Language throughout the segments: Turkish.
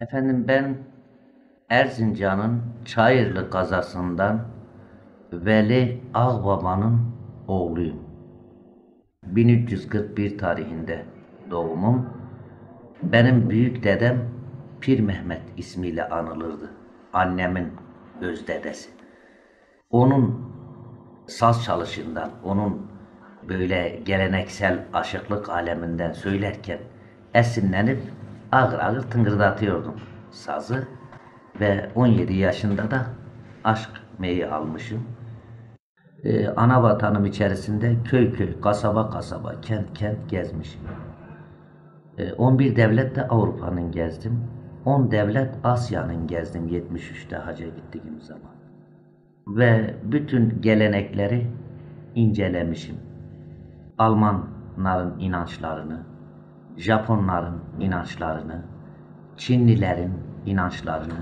Efendim ben Erzincan'ın Çayırlı kazasından Veli Ağbaba'nın oğluyum. 1341 tarihinde doğumum. Benim büyük dedem Pir Mehmet ismiyle anılırdı. Annemin öz dedesi. Onun saz çalışından, onun böyle geleneksel aşıklık aleminden söylerken esinlenip ağır ağır tıngırdatıyordum sazı ve 17 yaşında da aşk meyi almışım. Ee, ana vatanım içerisinde köy köy, kasaba kasaba, kent kent gezmişim. Ee, 11 devlet de Avrupa'nın gezdim. 10 devlet Asya'nın gezdim 73'te hacca gittiğim zaman. Ve bütün gelenekleri incelemişim. Almanların inançlarını, Japonların inançlarını, Çinlilerin inançlarını,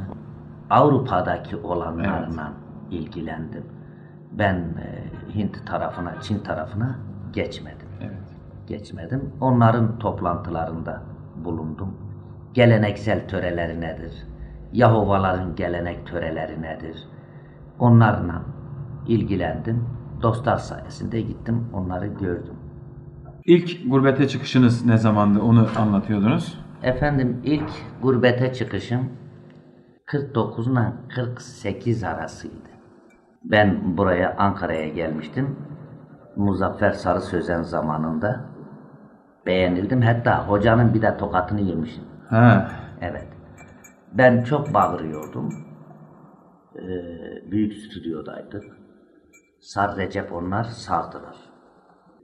Avrupa'daki olanlarla ilgilendim. Ben e, Hint tarafına, Çin tarafına geçmedim. Evet. Geçmedim. Onların toplantılarında bulundum. Geleneksel töreleri nedir? Yahovaların gelenek töreleri nedir? Onlarla ilgilendim. Dostlar sayesinde gittim, onları gördüm. İlk gurbete çıkışınız ne zamandı onu anlatıyordunuz. Efendim ilk gurbete çıkışım 49 ile 48 arasıydı. Ben buraya Ankara'ya gelmiştim. Muzaffer Sarı Sözen zamanında beğenildim. Hatta hocanın bir de tokatını yemişim. Ha. Evet. Ben çok bağırıyordum. Ee, büyük stüdyodaydık. Sar Recep onlar sardılar.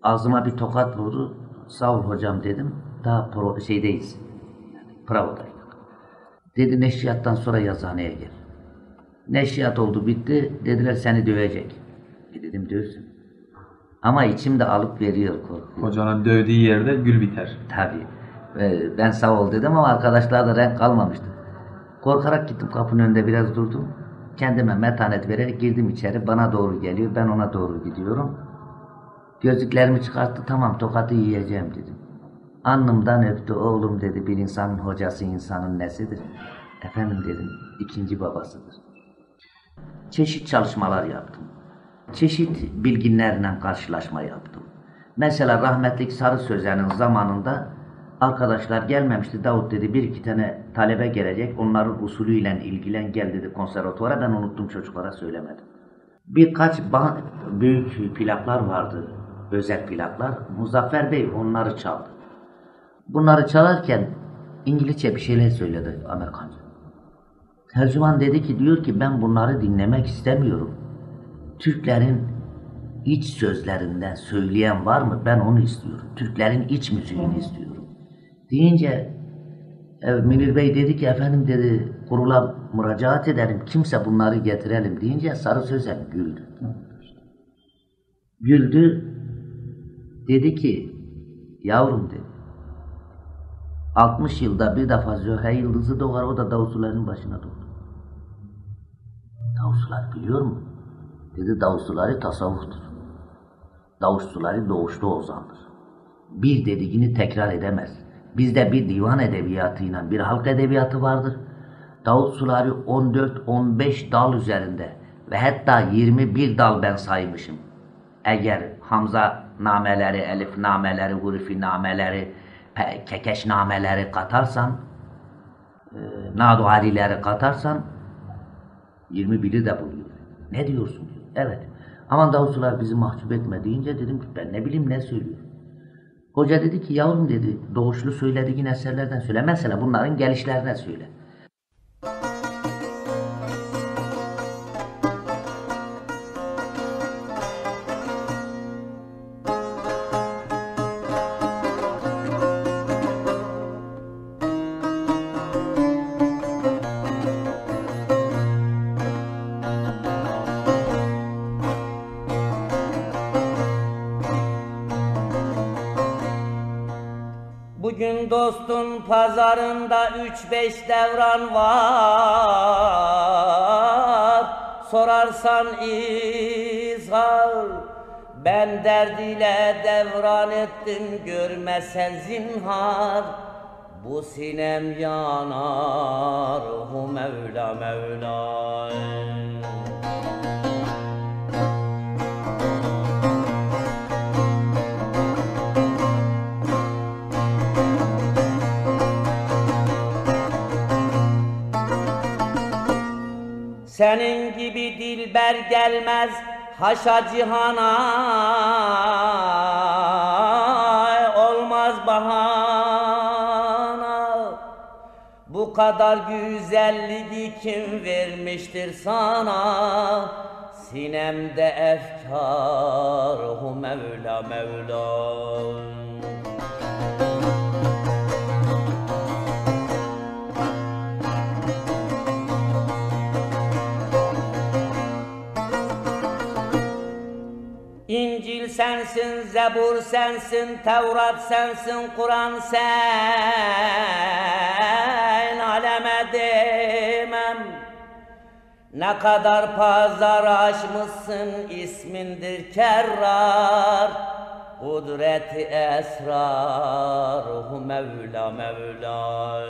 Ağzıma bir tokat vurdu. Sağ ol hocam dedim. Daha pro, şeydeyiz. Yani Pravodaydık. Dedi neşriyattan sonra yazıhaneye gel. Neşriyat oldu bitti. Dediler seni dövecek. E dedim dövsün. Ama içimde alıp veriyor korku. Hocanın dövdüğü yerde gül biter. Tabii. Ee, ben sağ ol dedim ama arkadaşlar da renk kalmamıştı. Korkarak gittim kapının önünde biraz durdum. Kendime metanet vererek girdim içeri. Bana doğru geliyor. Ben ona doğru gidiyorum. Gözlüklerimi çıkarttı. Tamam tokatı yiyeceğim dedim. Alnımdan öptü. Oğlum dedi bir insanın hocası insanın nesidir? Efendim dedim ikinci babasıdır. Çeşit çalışmalar yaptım. Çeşit bilginlerle karşılaşma yaptım. Mesela rahmetlik Sarı Sözen'in zamanında arkadaşlar gelmemişti. Davut dedi bir iki tane talebe gelecek. Onların usulüyle ilgilen gel dedi konservatuvara. Ben unuttum çocuklara söylemedim. Birkaç büyük plaklar vardı. Özel plaklar. Muzaffer Bey onları çaldı. Bunları çalarken İngilizce bir şeyler söyledi Amerikanca. Tercüman dedi ki diyor ki ben bunları dinlemek istemiyorum. Türklerin iç sözlerinden söyleyen var mı? Ben onu istiyorum. Türklerin iç müziğini istiyorum. Deyince e, Münir Bey dedi ki efendim dedi kurula müracaat edelim. Kimse bunları getirelim deyince Sarı Sözen güldü. Güldü. Dedi ki yavrum dedi 60 yılda bir defa Zöhre yıldızı doğar o da Davutsuların başına doğdu. Davutsular biliyor mu? Dedi Davutsuları tasavvuftur. Davutsuları doğuşta ozandır. Bir dediğini tekrar edemez. Bizde bir divan edebiyatıyla bir halk edebiyatı vardır. Davut Suları 14-15 dal üzerinde ve hatta 21 dal ben saymışım. Eğer Hamza nameleri, elif nameleri, hurufi nameleri, kekeş nameleri katarsan, e, nadu halileri katarsan 21'i de buluyor. Ne diyorsun diyor. Evet. Aman Davutsular bizi mahcup etme deyince dedim ki ben ne bileyim ne söylüyor. Hoca dedi ki yavrum dedi doğuşlu söylediğin eserlerden söyle. Mesela bunların gelişlerine söyle. Bugün dostun pazarında üç beş devran var. Sorarsan izhar Ben derdiyle devran ettim görmesen zinhar. Bu sinem yanar Mevla Senin gibi dilber gelmez haşa cihana. Olmaz bahana. Bu kadar güzelliği kim vermiştir sana? Sinemde efkar hu Mevla Mevla sensin, Zebur sensin, Tevrat sensin, Kur'an sen. Aleme demem. Ne kadar pazar aşmışsın ismindir kerrar. Kudreti esrar. Mevla Mevla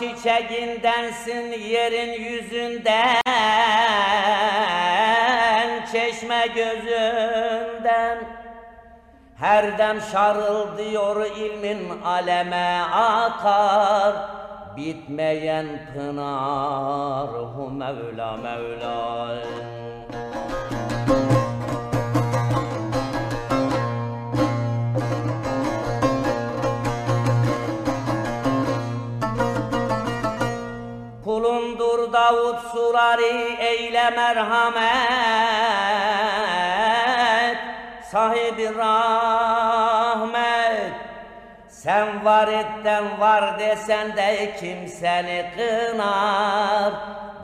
çiçeğindensin yerin yüzünden Çeşme gözünden. Her dem şarıldıyor ilmin aleme akar Bitmeyen pınar. Hu Mevla Mevla Davut surari eyle merhamet. Sahibi rahmet. Sen var etten var desen de kim kınar?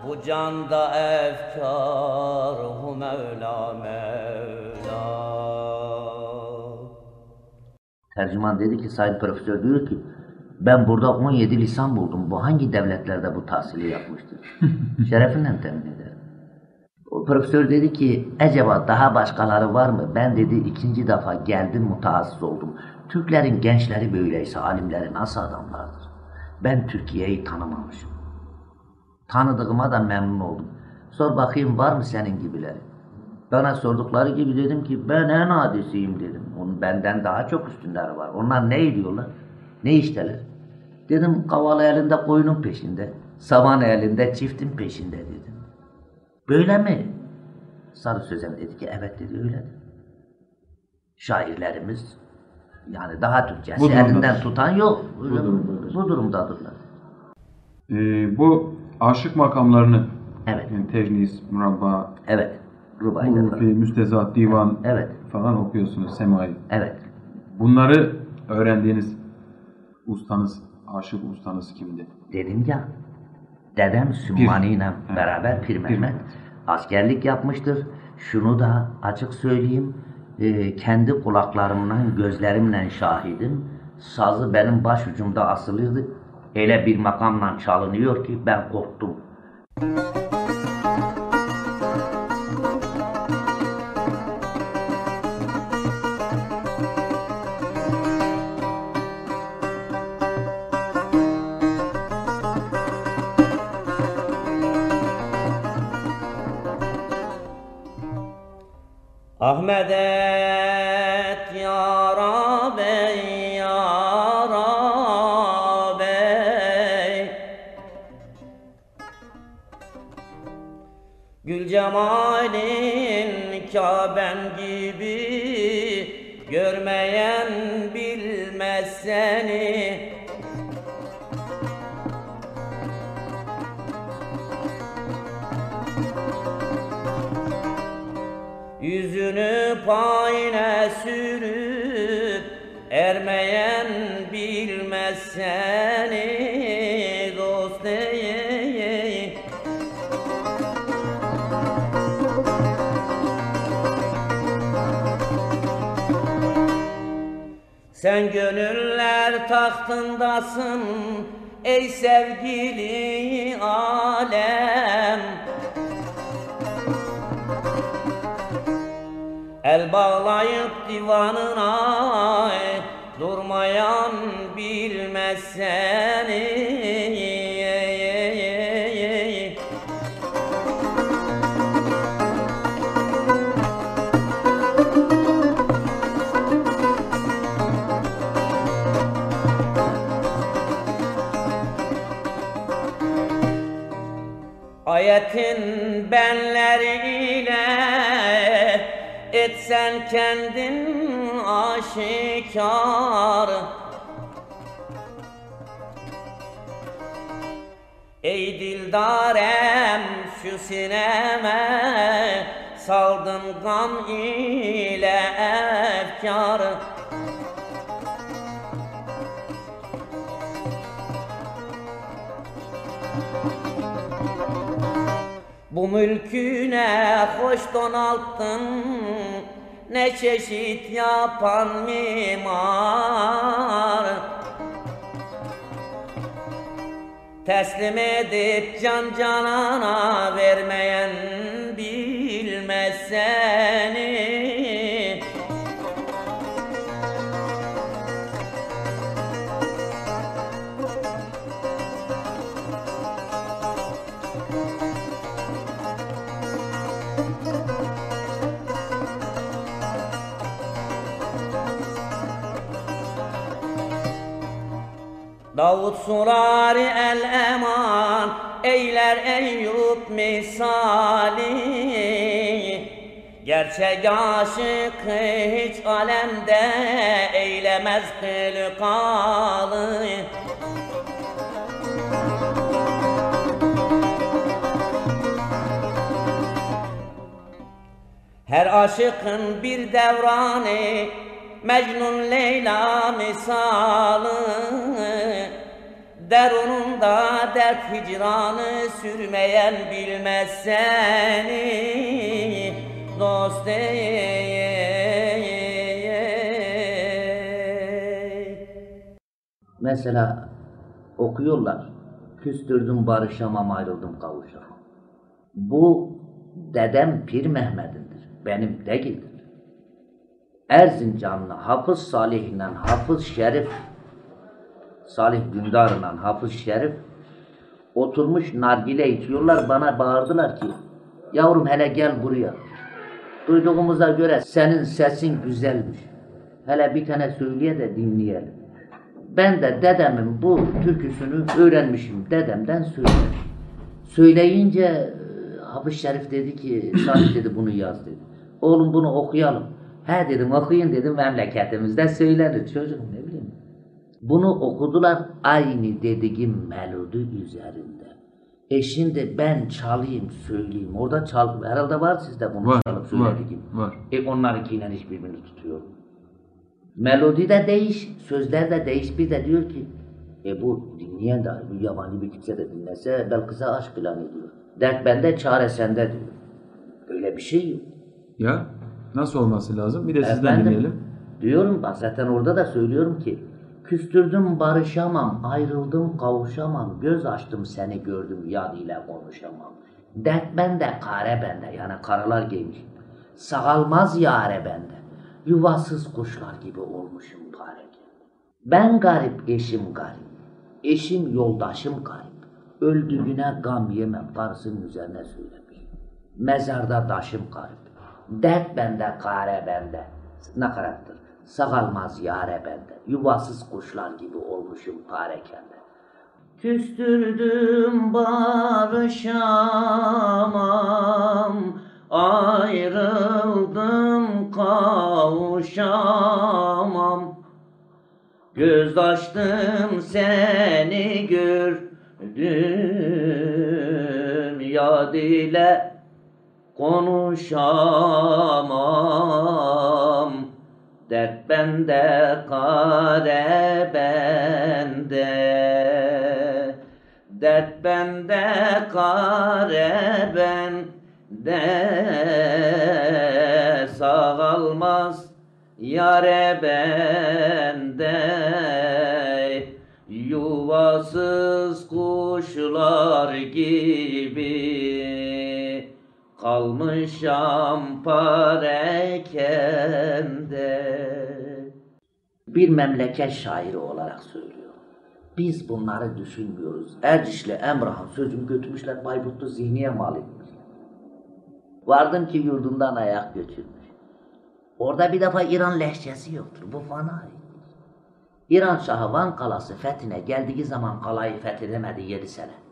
Bu canda efkar hu Mevla Mevla. Tercüman dedi ki Sayın Profesör diyor ki ben burada 17 lisan buldum. Bu hangi devletlerde bu tahsili yapmıştır? Şerefinden temin ederim. O profesör dedi ki acaba daha başkaları var mı? Ben dedi ikinci defa geldim mutahassıs oldum. Türklerin gençleri böyleyse alimleri nasıl adamlardır? Ben Türkiye'yi tanımamışım. Tanıdığıma da memnun oldum. Sor bakayım var mı senin gibileri? Bana sordukları gibi dedim ki ben en adisiyim dedim. Onun benden daha çok üstünleri var. Onlar ne ediyorlar? Ne işteler? Dedim kavala elinde koyunun peşinde. Saman elinde çiftin peşinde dedim. Böyle mi? Sarı Sözen dedi ki evet dedi öyle. Şairlerimiz yani daha Türkçesi Bu durumdadır. elinden tutan yok. Bu durumdadır. Bu durumdadırlar. Ee, bu aşık makamlarını Evet. yani tecnis, murabba, Evet. Falan. müstezat, divan Evet. falan okuyorsunuz semai. Evet. Bunları öğrendiğiniz ustanız, aşık ustanız kimdi? Dedim ya dedem Sümmani ile beraber Pir Mehmet askerlik yapmıştır. Şunu da açık söyleyeyim. e, kendi kulaklarımdan, gözlerimle şahidim. Sazı benim başucumda asılıydı. Öyle bir makamla çalınıyor ki ben korktum. Ahmedet Gül cemalin Kaben gibi Görmeyen bilmez seni. Yüzünü payine sürüp Ermeyen bilmez seni Sen gönüller tahtındasın ey sevgili alem. El bağlayıp divanına durmayan bilmez seni Ayetin benleriyle etsen kendin aşikar. Ey dildarem şu sineme saldım gam ile efkar Bu mülküne hoş donalttın Ne çeşit yapan mimar? Teslim edip can canana vermeyen bilmez seni Davut surar el eman eyler Eyüp misali. Gerçek aşık hiç alemde eylemez hılkalı Her aşıkın bir devranı Mecnun Leyla misalı Derununda dert hicranı sürmeyen bilmez seni Dost Mesela okuyorlar. Küstürdüm barışamam ayrıldım kavuşamam. Bu dedem Pir Mehmet'indir. Benim değildir. Erzincanlı Hafız Salih'le Hafız Şerif Salih Dündar'la Hafız Şerif oturmuş nargile içiyorlar bana bağırdılar ki yavrum hele gel buraya. Duyduğumuza göre senin sesin güzelmiş. Hele bir tane söyleye de dinleyelim. Ben de dedemin bu türküsünü öğrenmişim. Dedemden söyledim. Söyleyince e, Hafız Şerif dedi ki Salih dedi bunu yaz dedi. Oğlum bunu okuyalım. He dedim okuyun dedim memleketimizde söylenir çocuğum ne bileyim. Bunu okudular aynı dediğim melodi üzerinde. E şimdi ben çalayım söyleyeyim. Orada çal herhalde var sizde bunu Var, çalıp var, söylediğim. var. E onlarınkiyle hiçbirbirini tutuyor. Melodi de değiş, sözler de değiş. Bir de diyor ki, e bu dinleyen de bu yabancı bir kimse de dinlese belkısa aşk plan ediyor. Dert bende, çare sende diyor. Öyle bir şey yok. Ya nasıl olması lazım? Bir de sizden Efendim, dinleyelim. Diyorum bak zaten orada da söylüyorum ki Küstürdüm barışamam, ayrıldım kavuşamam, göz açtım seni gördüm yad ile konuşamam. Dert bende, kare bende yani karalar giymiş. Sağalmaz yare bende, yuvasız kuşlar gibi olmuşum pareke. Ben garip, eşim garip, eşim yoldaşım garip. Öldüğüne gam yemem, karısının üzerine söylemiş. Mezarda taşım garip. Dert bende, kare bende. Nakarattır. Sağalmaz yare bende. Yuvasız kuşlar gibi olmuşum parekende. Küstürdüm barışamam. Ayrıldım kavuşamam. Göz açtım seni gördüm ya dile konuşamam Dert bende kare bende. Dert bende kare bende. Sağalmaz Yare bende. Yuvasız kuşlar gibi Kalmışam parekende Bir memleket şairi olarak söylüyor. Biz bunları düşünmüyoruz. Erciş'le Emrah'ın sözünü götürmüşler Bayburt'ta zihniye mal etmişler. Vardım ki yurdumdan ayak götürmüş. Orada bir defa İran lehçesi yoktur. Bu bana. İran Şahı Van Kalası fethine geldiği zaman kalayı fethedemedi yedi sene.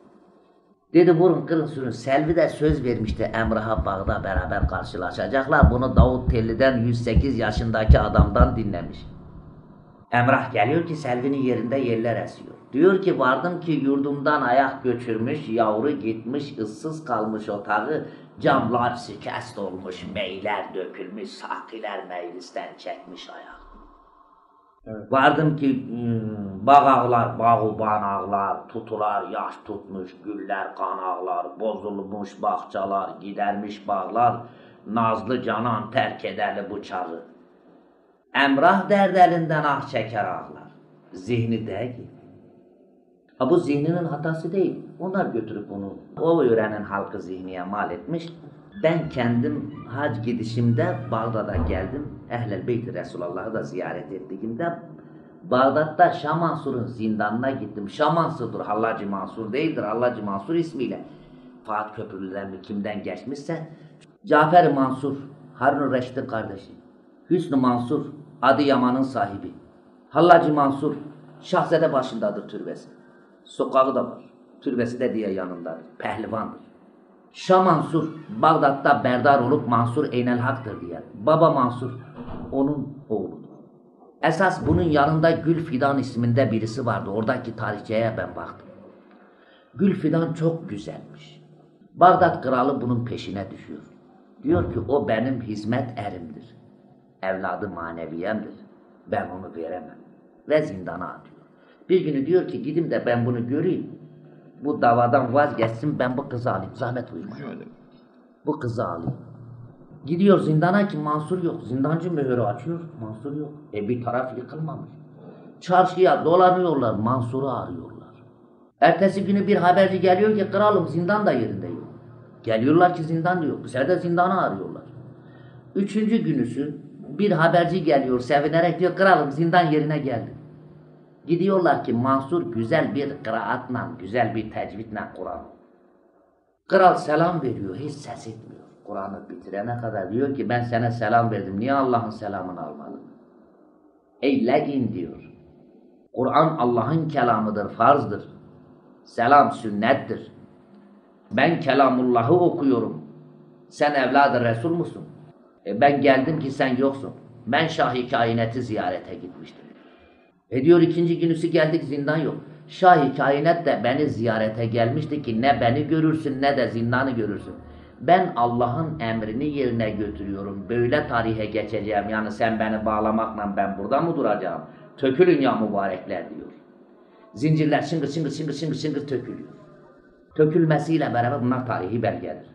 Dedi, vurun, qırın, sürün. Səlvi də söz vermişdi, Əmrəha Bağda bərabər qarşılaşacaqlar. Bunu Davud Tellidən 108 yaşındakı adamdan dinləmiş. Əmrah gəliyor ki, Səlvinin yerində yerlər əsyor. Diyor ki, vardım ki, yurdumdan ayaq göçürmüş, yavru getmiş, ıssız qalmış otağı, camlar sikəst olmuş, meylər dökülmüş, sakilər məclisdən çəkmiş ayaq. Evet. Vardım ki hmm, bağağlar, bağuban ağlar, tutular yaş tutmuş, güller kan ağlar, bozulmuş bahçalar, gidermiş bağlar, nazlı canan terk ederli bıçağı. Emrah derd elinden ah çeker ağlar. Zihni değil. Ha bu zihninin hatası değil. Onlar götürüp bunu o öğrenen halkı zihniye mal etmiş. Ben kendim hac gidişimde Bağdat'a geldim. Ehl-i Beyt Resulullah'ı da ziyaret ettiğimde Bağdat'ta Şah Mansur'un zindanına gittim. Şah Mansur'dur, Hallacı Mansur değildir. Hallacı Mansur ismiyle. Fuat Köprülü'den mi kimden geçmişse Cafer Mansur, Harun Reşit'in kardeşi. Hüsnü Mansur, Adıyaman'ın sahibi. Hallacı Mansur, Şahzede başındadır türbesi. Sokağı da var. Türbesi de diye yanındadır. Pehlivandır. Şah Mansur, Bağdat'ta berdar olup Mansur Eynel Hak'tır diye. Baba Mansur, onun oğludur. Esas bunun yanında Gül Fidan isminde birisi vardı. Oradaki tarihçeye ben baktım. Gül Fidan çok güzelmiş. Bağdat kralı bunun peşine düşüyor. Diyor ki o benim hizmet erimdir. Evladı maneviyemdir. Ben onu veremem. Ve zindana atıyor. Bir günü diyor ki gidin de ben bunu göreyim. Bu davadan vazgeçsin ben bu kızı alayım. Zahmet buyurmayın. Bu kızı alayım. Gidiyor zindana ki Mansur yok. Zindancı mühürü açıyor. Mansur yok. E bir taraf yıkılmamış. Çarşıya dolanıyorlar. Mansur'u arıyorlar. Ertesi günü bir haberci geliyor ki kralım zindan da yerinde yok. Geliyorlar ki zindan da yok. Bu sefer de zindanı arıyorlar. Üçüncü günüsü bir haberci geliyor sevinerek diyor kralım zindan yerine geldi. Gidiyorlar ki Mansur güzel bir kıraatla, güzel bir tecvidle Kur'an. Kral selam veriyor, hiç ses etmiyor. Kur'an'ı bitirene kadar diyor ki ben sana selam verdim. Niye Allah'ın selamını almadın? Ey legin diyor. Kur'an Allah'ın kelamıdır, farzdır. Selam sünnettir. Ben kelamullah'ı okuyorum. Sen evladı Resul musun? E ben geldim ki sen yoksun. Ben Şah-ı Kainat'ı ziyarete gitmiştim. E diyor ikinci günüsü geldik zindan yok. Şah-ı Kainat da beni ziyarete gelmişti ki ne beni görürsün ne de zindanı görürsün. Ben Allah'ın emrini yerine götürüyorum. Böyle tarihe geçeceğim. Yani sen beni bağlamakla ben burada mı duracağım? Tökülün ya mübarekler diyor. Zincirler şıngır şıngır şıngır şıngır şıngır tökülüyor. Tökülmesiyle beraber bunlar tarihi belgedir.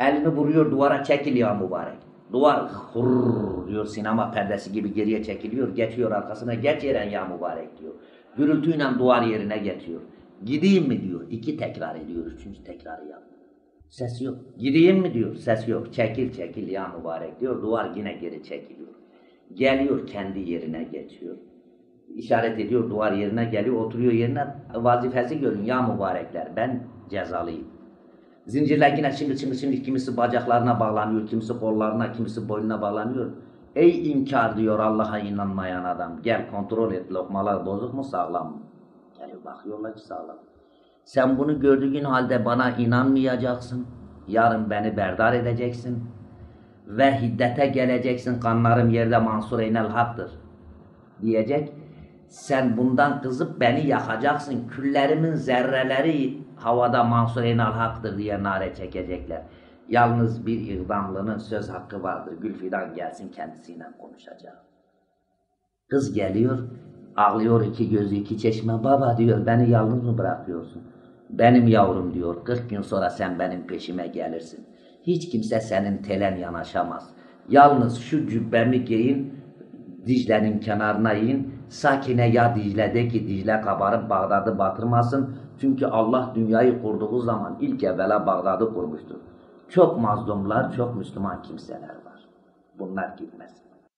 Elini vuruyor duvara çekil ya mübarek. Duvar hurr diyor sinema perdesi gibi geriye çekiliyor. Geçiyor arkasına geç yeren ya mübarek diyor. Gürültüyle duvar yerine geçiyor. Gideyim mi diyor. İki tekrar ediyor. Üçüncü tekrarı yap. Ses yok. Gideyim mi diyor. Ses yok. Çekil çekil ya mübarek diyor. Duvar yine geri çekiliyor. Geliyor kendi yerine geçiyor. İşaret ediyor duvar yerine geliyor. Oturuyor yerine vazifesi görün ya mübarekler. Ben cezalıyım. Zincirler yine şimdi şimdi şimdi kimisi bacaklarına bağlanıyor, kimisi kollarına, kimisi boynuna bağlanıyor. Ey inkar diyor Allah'a inanmayan adam. Gel kontrol et lokmalar bozuk mu sağlam mı? Geliyor bakıyorlar ki sağlam. Sen bunu gördüğün halde bana inanmayacaksın. Yarın beni berdar edeceksin. Ve hiddete geleceksin. Kanlarım yerde Mansur Eynel Hak'tır. Diyecek. Sen bundan kızıp beni yakacaksın. Küllerimin zerreleri havada Mansur Eynal Hak'tır diye nare çekecekler. Yalnız bir İrdamlı'nın söz hakkı vardır. Gülfidan gelsin kendisiyle konuşacağım. Kız geliyor, ağlıyor iki gözü iki çeşme. Baba diyor beni yalnız mı bırakıyorsun? Benim yavrum diyor 40 gün sonra sen benim peşime gelirsin. Hiç kimse senin telen yanaşamaz. Yalnız şu cübbemi giyin, Dicle'nin kenarına in. Sakine ya Dicle'de ki Dicle kabarıp Bağdat'ı batırmasın. Çünkü Allah dünyayı kurduğu zaman ilk evvela Bağdat'ı kurmuştur. Çok mazlumlar, çok Müslüman kimseler var. Bunlar gitmesin.